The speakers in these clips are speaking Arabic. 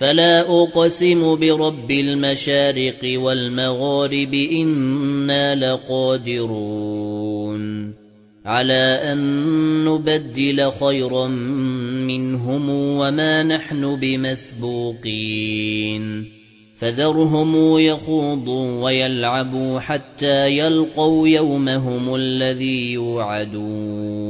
فلا أقسم برب المشارق والمغارب إنا لقادرون على أن نبدل خيرا منهم وما نحن بمسبوقين فذرهم يخوضوا ويلعبوا حتى يلقوا يومهم الذي يوعدون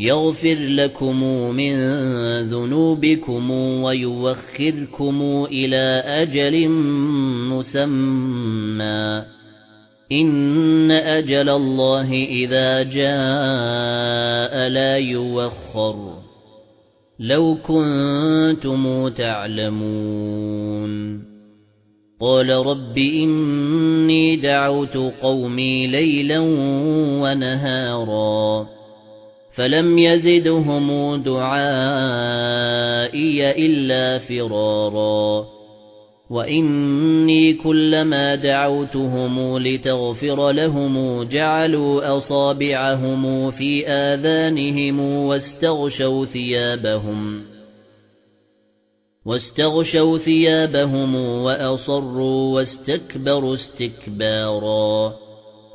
يَغْفِرْ لَكُمْ مِنْ ذُنُوبِكُمْ وَيُؤَخِّرْكُمْ إِلَى أَجَلٍ مُّسَمًّى. إِنَّ أَجَلَ اللَّهِ إِذَا جَاءَ لَا يُؤَخَّرُ لَوْ كُنتُمْ تَعْلَمُونَ. قَالَ رَبِّ إِنِّي دَعَوْتُ قَوْمِي لَيْلًا وَنَهَارًا. فَلَمْ يَزِدْهُمْ دُعَائِي إِلَّا فِرَارًا وَإِنِّي كُلَّمَا دَعَوْتُهُمْ لِتَغْفِرَ لَهُمْ جَعَلُوا أَصَابِعَهُمْ فِي آذَانِهِمْ وَاسْتَغْشَوْا ثِيَابَهُمْ وَاسْتَغْشَوْا ثِيَابَهُمْ وَأَصَرُّوا وَاسْتَكْبَرُوا اسْتِكْبَارًا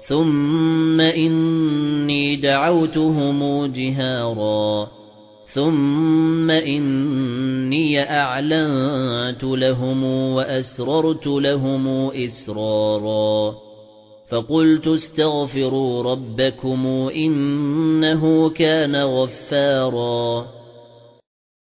ثُمَّ إِنِّي دَعَوْتُهُمْ جِهَارًا ثُمَّ إِنِّي أَعْلَنتُ لَهُمْ وَأَسْرَرْتُ لَهُمْ إِسْرَارًا فَقُلْتُ اسْتَغْفِرُوا رَبَّكُمْ إِنَّهُ كَانَ غَفَّارًا